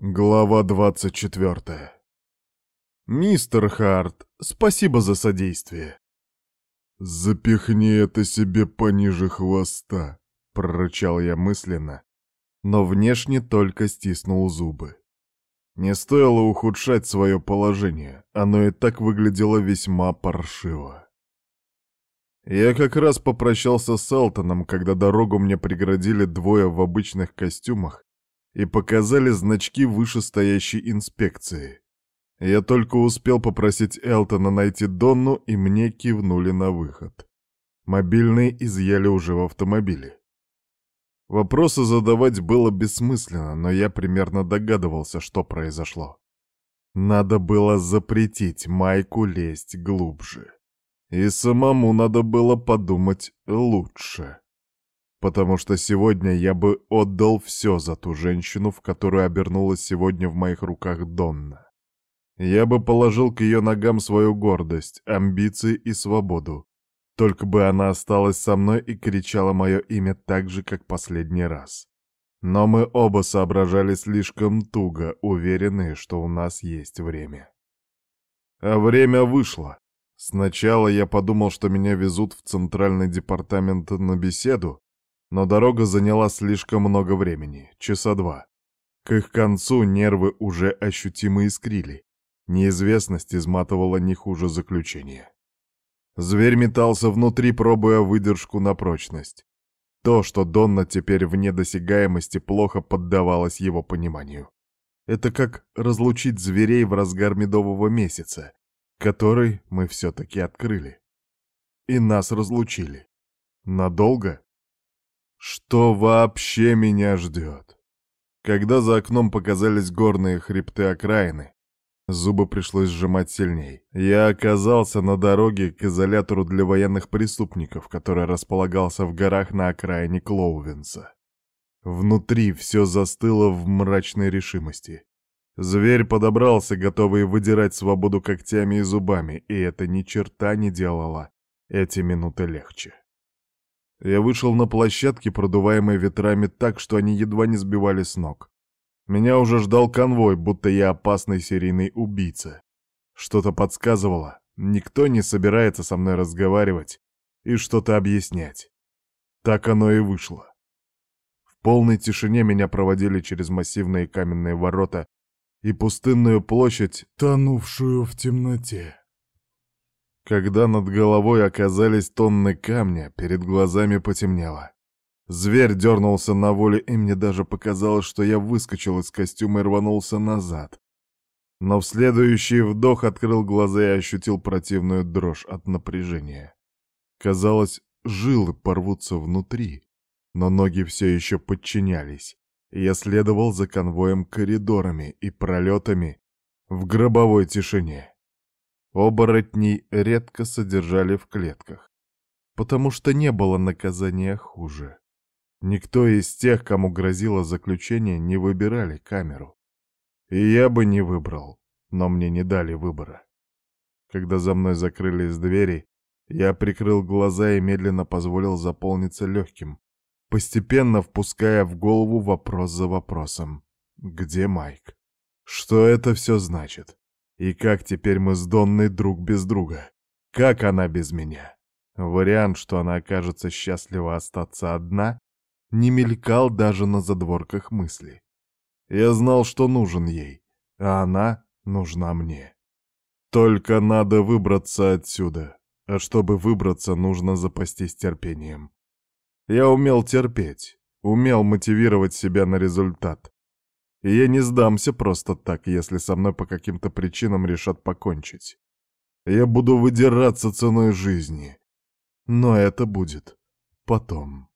Глава 24. «Мистер Харт, спасибо за содействие». «Запихни это себе пониже хвоста», — прорычал я мысленно, но внешне только стиснул зубы. Не стоило ухудшать свое положение, оно и так выглядело весьма паршиво. Я как раз попрощался с Элтоном, когда дорогу мне преградили двое в обычных костюмах и показали значки вышестоящей инспекции. Я только успел попросить Элтона найти Донну, и мне кивнули на выход. Мобильный изъяли уже в автомобиле. Вопросы задавать было бессмысленно, но я примерно догадывался, что произошло. Надо было запретить Майку лезть глубже. И самому надо было подумать лучше потому что сегодня я бы отдал все за ту женщину, в которую обернулась сегодня в моих руках Донна. Я бы положил к ее ногам свою гордость, амбиции и свободу. Только бы она осталась со мной и кричала мое имя так же, как последний раз. Но мы оба соображали слишком туго, уверенные, что у нас есть время. А время вышло. Сначала я подумал, что меня везут в центральный департамент на беседу, но дорога заняла слишком много времени, часа два. К их концу нервы уже ощутимо искрили. Неизвестность изматывала не хуже заключения. Зверь метался внутри, пробуя выдержку на прочность. То, что Донна теперь вне досягаемости, плохо поддавалось его пониманию. Это как разлучить зверей в разгар медового месяца, который мы все-таки открыли. И нас разлучили. Надолго? Что вообще меня ждет? Когда за окном показались горные хребты окраины, зубы пришлось сжимать сильней. Я оказался на дороге к изолятору для военных преступников, который располагался в горах на окраине Клоувенса. Внутри все застыло в мрачной решимости. Зверь подобрался, готовый выдирать свободу когтями и зубами, и это ни черта не делало эти минуты легче. Я вышел на площадке, продуваемой ветрами так, что они едва не сбивали с ног. Меня уже ждал конвой, будто я опасный серийный убийца. Что-то подсказывало, никто не собирается со мной разговаривать и что-то объяснять. Так оно и вышло. В полной тишине меня проводили через массивные каменные ворота и пустынную площадь, тонувшую в темноте. Когда над головой оказались тонны камня, перед глазами потемнело. Зверь дернулся на воле, и мне даже показалось, что я выскочил из костюма и рванулся назад. Но в следующий вдох открыл глаза и ощутил противную дрожь от напряжения. Казалось, жилы порвутся внутри, но ноги все еще подчинялись. Я следовал за конвоем коридорами и пролетами в гробовой тишине. Оборотней редко содержали в клетках, потому что не было наказания хуже. Никто из тех, кому грозило заключение, не выбирали камеру. И я бы не выбрал, но мне не дали выбора. Когда за мной закрылись двери, я прикрыл глаза и медленно позволил заполниться легким, постепенно впуская в голову вопрос за вопросом. Где Майк? Что это все значит? И как теперь мы с Донной друг без друга? Как она без меня? Вариант, что она окажется счастлива остаться одна, не мелькал даже на задворках мысли. Я знал, что нужен ей, а она нужна мне. Только надо выбраться отсюда, а чтобы выбраться, нужно запастись терпением. Я умел терпеть, умел мотивировать себя на результат. И я не сдамся просто так, если со мной по каким-то причинам решат покончить. Я буду выдираться ценой жизни. Но это будет потом.